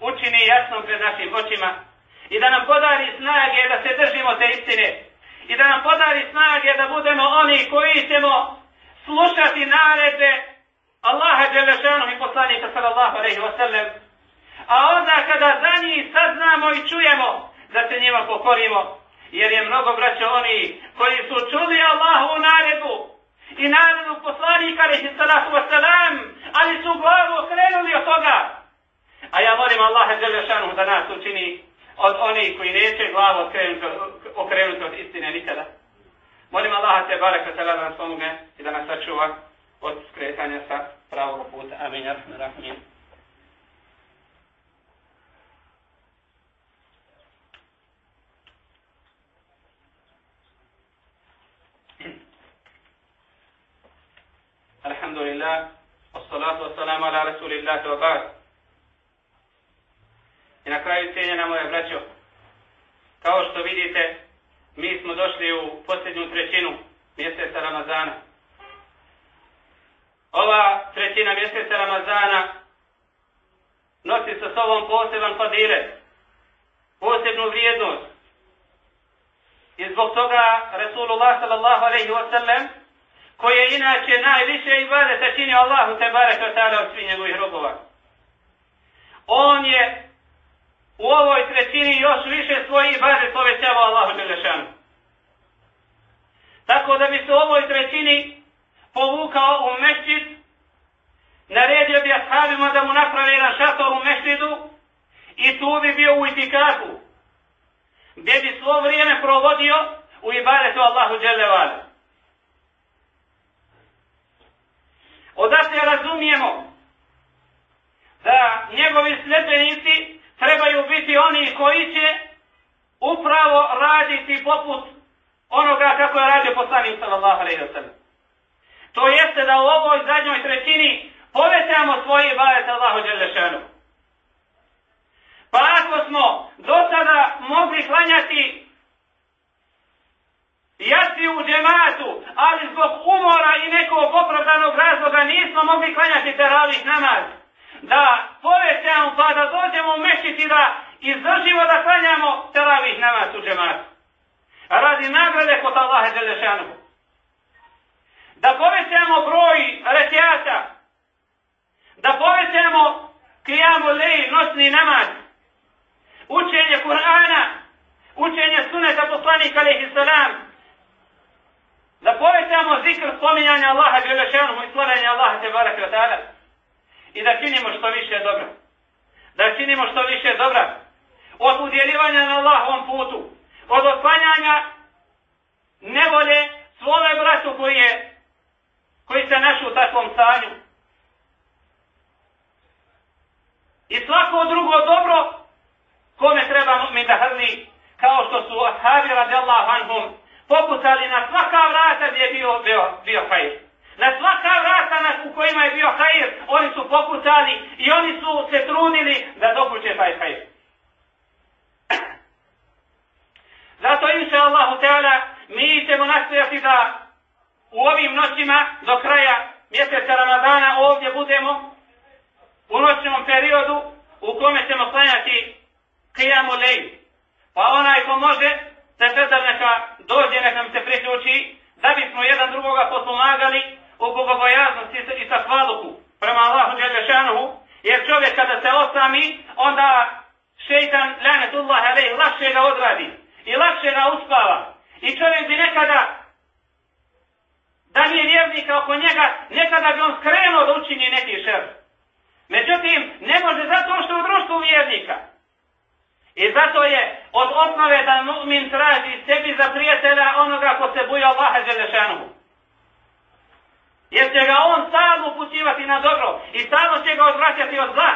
učini jasnom pred našim očima i da nam podari snage da se držimo te istine i da nam podari snage da budemo oni koji ćemo slušati naredbe Allaha Đelešanu i poslanika sallallahu alaihi wasallam a onda kada za njih saznamo i čujemo da se njima pokorimo jer je mnogo braća oni koji su čuli Allahu naredbu i naredbu poslanika alaihi sallahu wasallam ali su glavu okrenuli od toga A ja molim Allaha Đelešanu da nas učini od onih koji neće glavu okrenuti, okrenuti od istine nikada. Molim Allaha te barek da tada nas pomoge i da nas sačuva od skretanja sa pravog puta. Amin. Amin. Alhamdulillah. Assalatu wassalamu ala rasulillahi wa ba'd. I na kraju cijenja na moje braćo. Kao što vidite, mi smo došli u posljednju trećinu mjeseca Ramazana. Ova trećina mjeseca Ramazana nosi sa sobom poseban padire, posebnu vrijednost. I zbog toga Rasulullah sallallahu alaihi wa sallam, koji je inače najviše ibadeta čini Allahu te barek wa od svih njegovih robova. On je u ovoj trećini još više svojih baze povećava Allahu Đelešanu. Tako da bi se u ovoj trećini povukao u mešćid, naredio bi ashabima da mu napravi jedan šator u mešćidu i tu bi bio u itikaku, gdje bi svo vrijeme provodio u ibadetu Allahu Đelešanu. Odatle razumijemo da njegovi sljedbenici trebaju biti oni koji će upravo raditi poput onoga kako je radio poslanik sallallahu alejhi ve sellem. To jeste da u ovoj zadnjoj trećini povećamo svoje ibadet Allahu dželle šanu. Pa ako smo do sada mogli klanjati jasti u džematu, ali zbog umora i nekog opravdanog razloga nismo mogli klanjati teravih namaz, da povećamo pa da dođemo u mešćiti da izdržimo da klanjamo teravih namaz u džematu. Radi nagrade kod Allahe Đelešanu. Da povećamo broj rekiata. Da povećamo kijamu lej, noćni namaz. Učenje Kur'ana. Učenje suneta poslanika alaihi salam. Da povećamo zikr spominjanja Allaha Đelešanu i slavljanja Allaha Tebaraka ta'ala i da činimo što više dobra. Da činimo što više dobra. Od udjeljivanja na Allahovom putu. Od otklanjanja nevolje svome bratu koji je koji se našu u takvom stanju. I svako drugo dobro kome treba mi da hrli kao što su ashabi radijallahu anhum pokucali na svaka vrata gdje je bio, bio, bio hajr. Na svaka vrata na, u kojima je bio hajir, oni su pokucali i oni su se trudili da dokuće taj hajir. Zato inša Allahu Teala, mi ćemo nastojati da u ovim noćima do kraja mjeseca Ramadana ovdje budemo u noćnom periodu u kome ćemo klanjati Qiyamu Lejl. Pa onaj ko može, da neka dođe, neka mi se priključi, da bismo jedan drugoga potpomagali u bogobojaznosti i sa hvaluku prema Allahu Đelešanohu, jer čovjek kada se osami, onda šeitan, lanetullah alejhi, lakše ga odradi i lakše ga uspava. I čovjek bi nekada, da nije vjernika oko njega, nekada bi on skrenuo da učini neki šer. Međutim, ne može zato što u društvu vjernika. I zato je od osnove da mu'min traži sebi za prijatelja onoga ko se buja Allaha Đelešanohu. Jer će ga on stalno upućivati na dobro i stalno će ga odvraćati od zla.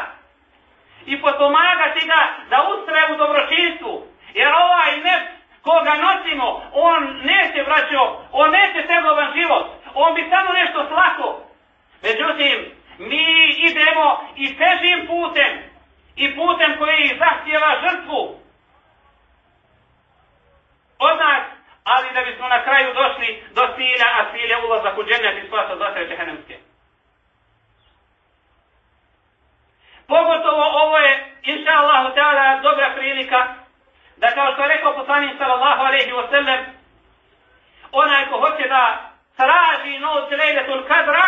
I potpomagati ga da ustre u dobročinstvu. Jer ovaj nef koga nosimo, on neće vraćao, on neće tegovan život, on bi samo nešto slako. Međutim, mi idemo i težim putem, i putem koji zahtjeva žrtvu od nas, ali da bismo na kraju došli do cilja, a cilja ulazak u džennet i spasa od vatre džehennemske. Pogotovo ovo je, inša Allahu ta'ala, dobra prilika da kao što je rekao poslanik sallallahu alaihi wa sallam, onaj ko hoće da traži noć lejletul kadra,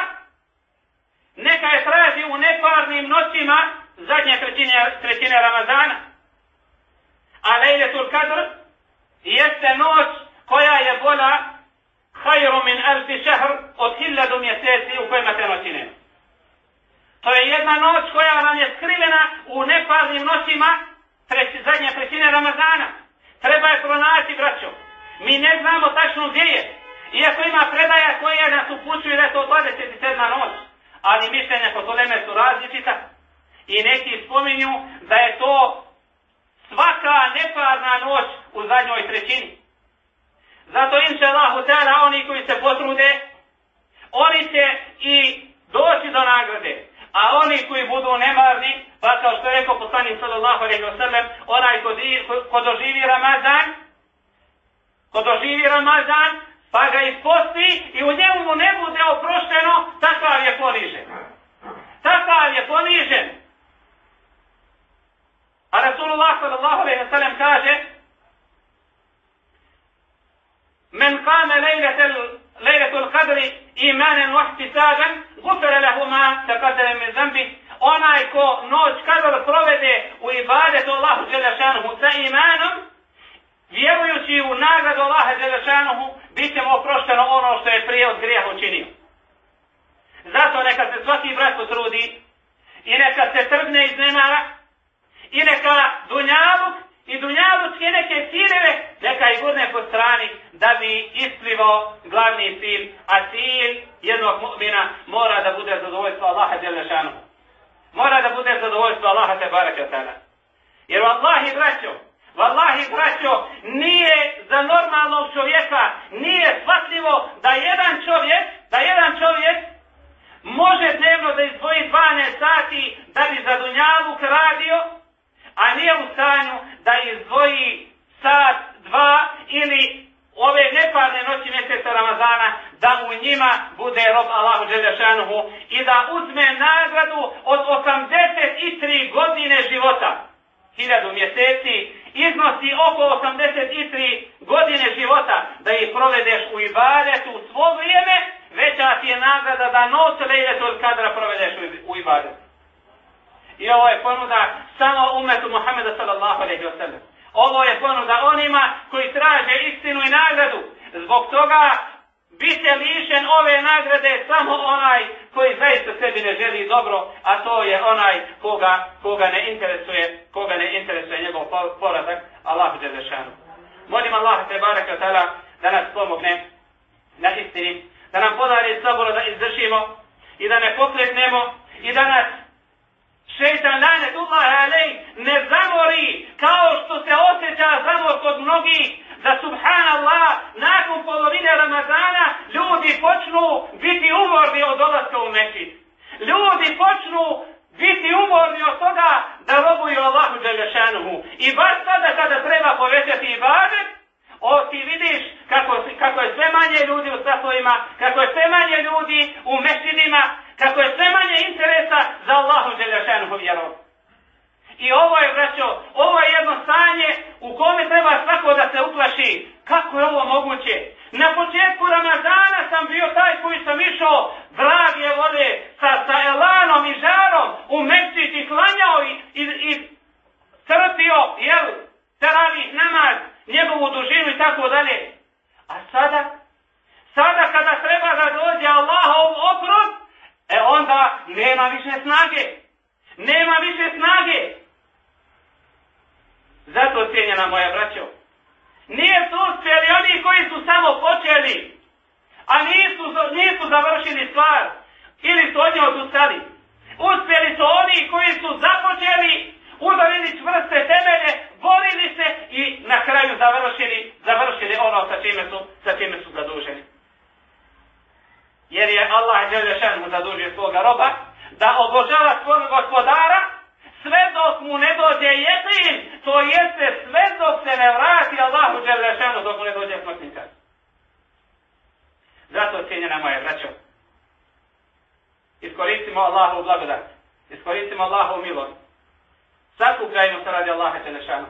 neka je traži u neparnim noćima zadnje trećine, trećine Ramazana. A lejletul kadr jeste noć koja je bolja hajru min elfi šehr od hiljadu mjeseci u kojima te noći nema. To je jedna noć koja nam je skrivena u nepaznim noćima treći, zadnje trećine Ramazana. Treba je pronaći, braćo. Mi ne znamo tačno gdje je. Iako ima predaja koja nas upućuje da je to 27. noć. Ali mišljenja kod Oleme su različita. I neki spominju da je to svaka neparna noć u zadnjoj trećini. Zato inša Allahu ta'ala oni koji se potrude, oni će i doći do nagrade. A oni koji budu nemarni, pa kao što je rekao poslanik sallallahu alejhi ve sellem, onaj ko, ko doživi Ramazan, ko doživi Ramazan, pa ga isposti i u njemu mu ne bude oprošteno, takav je ponižen. Takav je ponižen. A Rasulullah sallallahu alejhi ve sellem kaže, kufri kadri imanen vahtisaben, gufere lahuma takadere min zambi, onaj ko noć kadar provede u ibadetu Allahu Đelešanuhu sa imanom, vjerujući u nagradu Allaha Đelešanuhu, bit će mu oprošteno ono što je prije od grijeha učinio. Zato neka se svaki brat potrudi i neka se trgne iz nemara i neka dunjavuk i dunjalučke neke ciljeve, neka ih gurne po strani da bi isplivao glavni cilj, a cilj jednog mu'mina mora da bude zadovoljstvo Allaha Đelešanu. Mora da bude zadovoljstvo Allaha te baraka. Jer vallahi braćo, Wallahi braćo, nije za normalnog čovjeka, nije shvatljivo da jedan čovjek, da jedan čovjek može dnevno da izdvoji 12 sati da bi za dunjavu radio, a nije u stanju da izdvoji sat, dva ili ove neparne noći mjeseca Ramazana da u njima bude rob Allahu Đelešanuhu i da uzme nagradu od 83 godine života. Hiljadu mjeseci iznosi oko 83 godine života da ih provedeš u ibadetu u svo vrijeme, veća ti je nagrada da noć lejletul kadra provedeš u ibadetu. I ovo je ponuda samo umetu Muhammeda sallallahu alaihi wa sallam. Ovo je ponuda onima koji traže istinu i nagradu. Zbog toga bite lišen ove nagrade samo onaj koji zaista sebi ne želi dobro, a to je onaj koga, koga ne interesuje, koga ne interesuje njegov poradak, Allah je zešanu. Molim Allah te baraka tala da nas pomogne na istini, da nam podari sabora da izdržimo i da ne pokretnemo i da nas šeitan lanet Allah alej ne zamori kao što se osjeća zamor kod mnogih da subhanallah nakon polovine Ramazana ljudi počnu biti umorni od dolaska u mečit. Ljudi počnu biti umorni od toga da robuju Allahu Đelešanuhu. I baš sada kada treba povećati ibadet, o ti vidiš kako, kako je sve manje ljudi u safovima, kako je sve manje ljudi u mešinima, kako je sve manje interesa za Allahu Đelešenuhu vjerom. I ovo je, braćo, ovo je jedno stanje u kome treba svako da se uplaši. Kako je ovo moguće? Na početku Ramazana sam bio taj koji sam išao, drage vode, sa, sa elanom i žarom u mečit i klanjao i, i, i crtio, jel, teravih namaz, njegovu dužinu i tako dalje. A sada, sada kada treba da dođe Allahov oprost, E onda nema više snage. Nema više snage. Zato cijenjena moja braćo. Nije su uspjeli oni koji su samo počeli. A nisu, nisu završili stvar. Ili su od nje odustali. Uspjeli su oni koji su započeli, udavili čvrste temelje, borili se i na kraju završili završili ono sa čime su, sa čime su zaduženi. Jer je Allah Đelešan mu zadužio svoga roba da obožava svog gospodara sve dok mu ne dođe jetin, to jeste sve dok se ne vrati Allahu Đelešanu dok mu ne dođe smrtni čas. Zato cijenjena moja braćo, iskoristimo Allahu blagodat, iskoristimo Allahu milost, sakupljajmo se radi Allaha Đelešanu,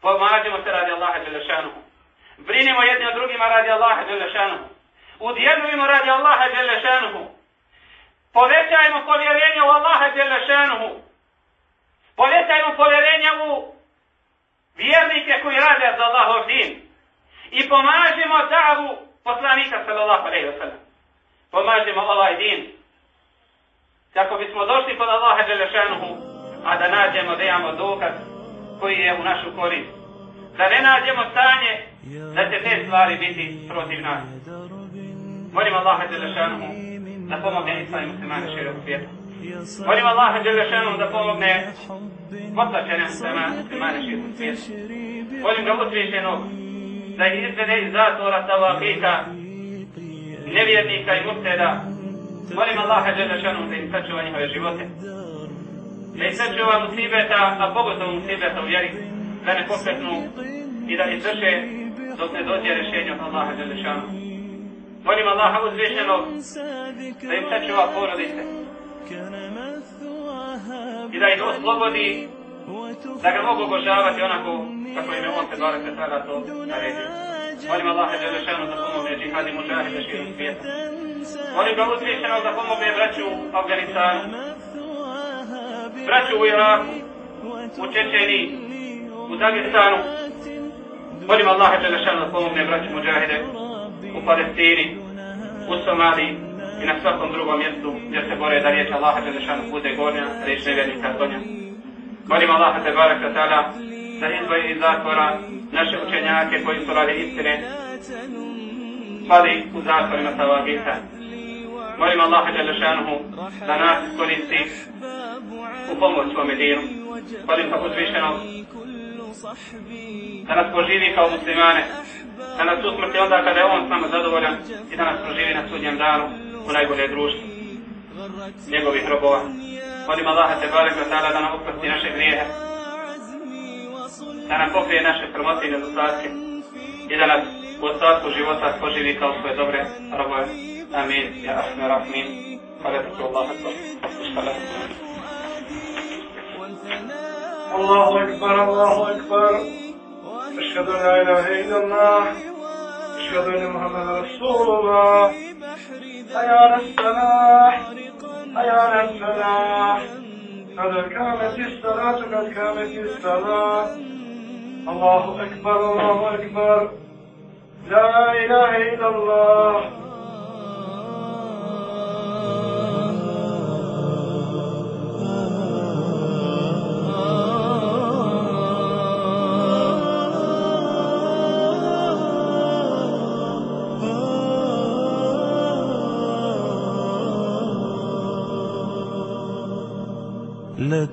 pomažimo se radi Allaha Đelešanu, brinimo jedni o drugima radi Allaha Đelešanu, udjelujemo radi Allaha Đelešanu, povećajmo povjerenje u Allaha Đelešanu, povećajmo povjerenje u vjernike koji rade za Allahov din i pomažimo davu poslanika sallallahu alaihi wa sallam. Pomažimo ovaj din kako bismo došli kod Allaha Đelešanuhu, a da nađemo da imamo dokaz koji je u našu korist. Da ne nađemo stanje da će te stvari biti protiv nas. Molim Allaha Đelešanuhu da pomogne Islam i muslimane šire u svijetu. Molim Allaha Đelešanuhu da pomogne potlačene muslimane šire u svijetu. Molim ga uzvišenog da ih izvede iz zatvora tavakika, nevjernika i muteda. Molim Allaha Đelešanu da im sačuva njihove živote. Da im sačuva musibeta, a pogotovo musibeta u vjeri, da ne pokretnu i da izvrše dok ne dođe rješenje od Allaha Đelešanu. Molim Allaha uzvišenog da im sačuva porodice i da ih oslobodi da ga mogu obožavati onako kako im je on se dvore se sada to naredio. Molim Allaha Đelešanu da pomogne džihadi mužahide širom svijeta. Molim ga uzvišenog da pomogne braću u Afganistanu, braću u Iraku, u Čečeni, u Dagestanu. Molim Allaha Đelešanu da pomogne braću muđahide u Palestini, u Somaliji i na svakom drugom mjestu gdje se bore da riječ Allaha Đelešanu bude gornja, riječ nevjernika donja. Molim Allaha te baraka ta'ala da izvoji iz zatvora naše učenjake koji su radi istine, pali u zatvorima Tavagita. Molim Allaha Đalešanuhu da nas koristi u pomoć svome dinu. Molim pa ga uzvišeno da nas poživi kao muslimane, da nas usmrti onda kada je on s nama zadovoljan i da nas proživi na sudnjem danu u najbolje društvo njegovih robova. Molim Allaha te barek ta'ala da nam uprosti naše grijehe, da nam pokrije naše sramote i nedostatke i da nas u ostatku života poživi kao svoje dobre robove. Amin. Ja Rahmi Rahmin. Hvala ti Allah. الله أكبر الله أكبر أشهد أن لا إله إلا الله. أشهد أن محمدا رسول الله. حي على الصلاة حي على الفلاح قد قامت الصلاة قد قامت الصلاة. الله أكبر الله أكبر. لا إله إلا الله.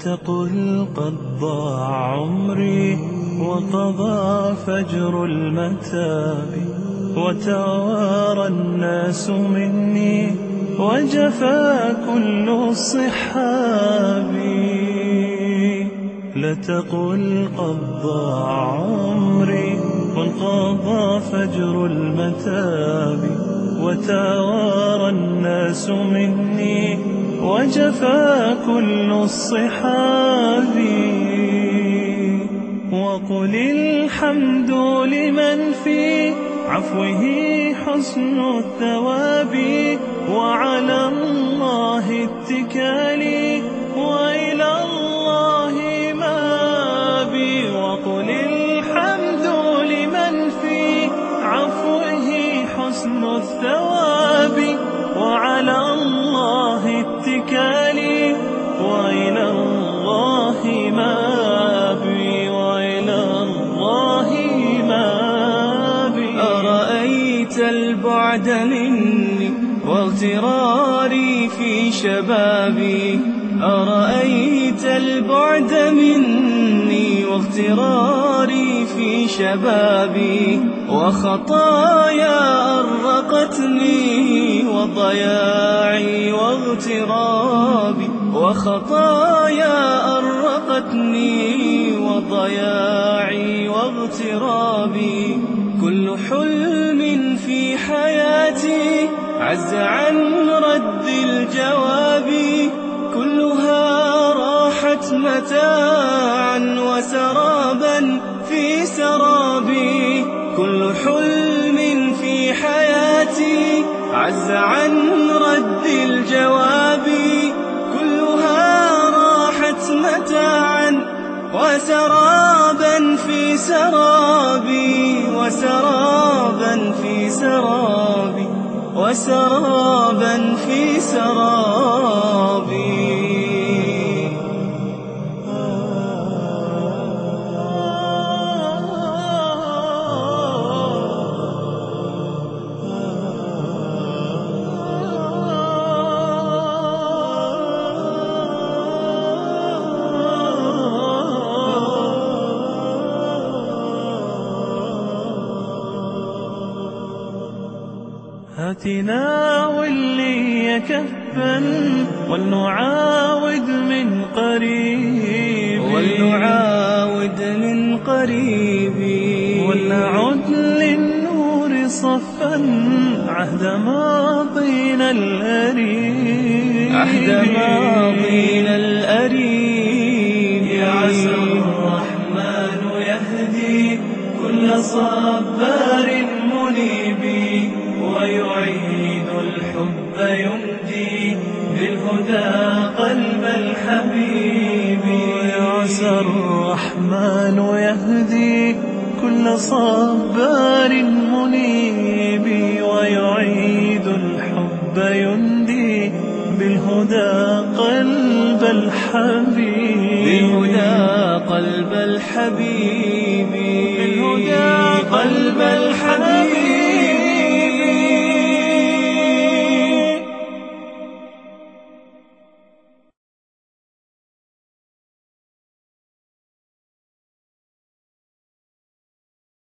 تقل قد ضاع عمري وقضى فجر المتاب وتوارى الناس مني وجفى كل الصحاب لا تقل قد ضاع عمري وانقضى فجر المتاب وتوارى الناس مني وجفى كل الصحاب. وقل الحمد لمن في عفوه حسن الثواب. وعلى الله اتكالي واغتراري في شبابي. أرأيت البعد مني واغتراري في شبابي. وخطايا أرقتني وضياعي واغترابي وخطايا أرقتني وضياعي واغترابي كل حلم في حياتي عز عن رد الجواب كلها راحت متاعا وسرابا في سرابي. كل حلم في حياتي عز عن رد الجواب كلها راحت متاعا وسرابا في سرابي وسرابا في سرابي. وسرابا في سرابي. ولنعاود من قريب. ولنعاود من قريب. ولنعد للنور صفا عهد ماضينا الأريب. عهد ماضينا الأريب. يا عسى الرحمن يهدي كل صبار منيب. ويعيد الحب يمدي بالهدى قلب الحبيب يعسى الرحمن يهدي كل صبار منيب ويعيد الحب يندي بالهدى قلب الحبيب بالهدى قلب الحبيب بالهدى قلب الحبيب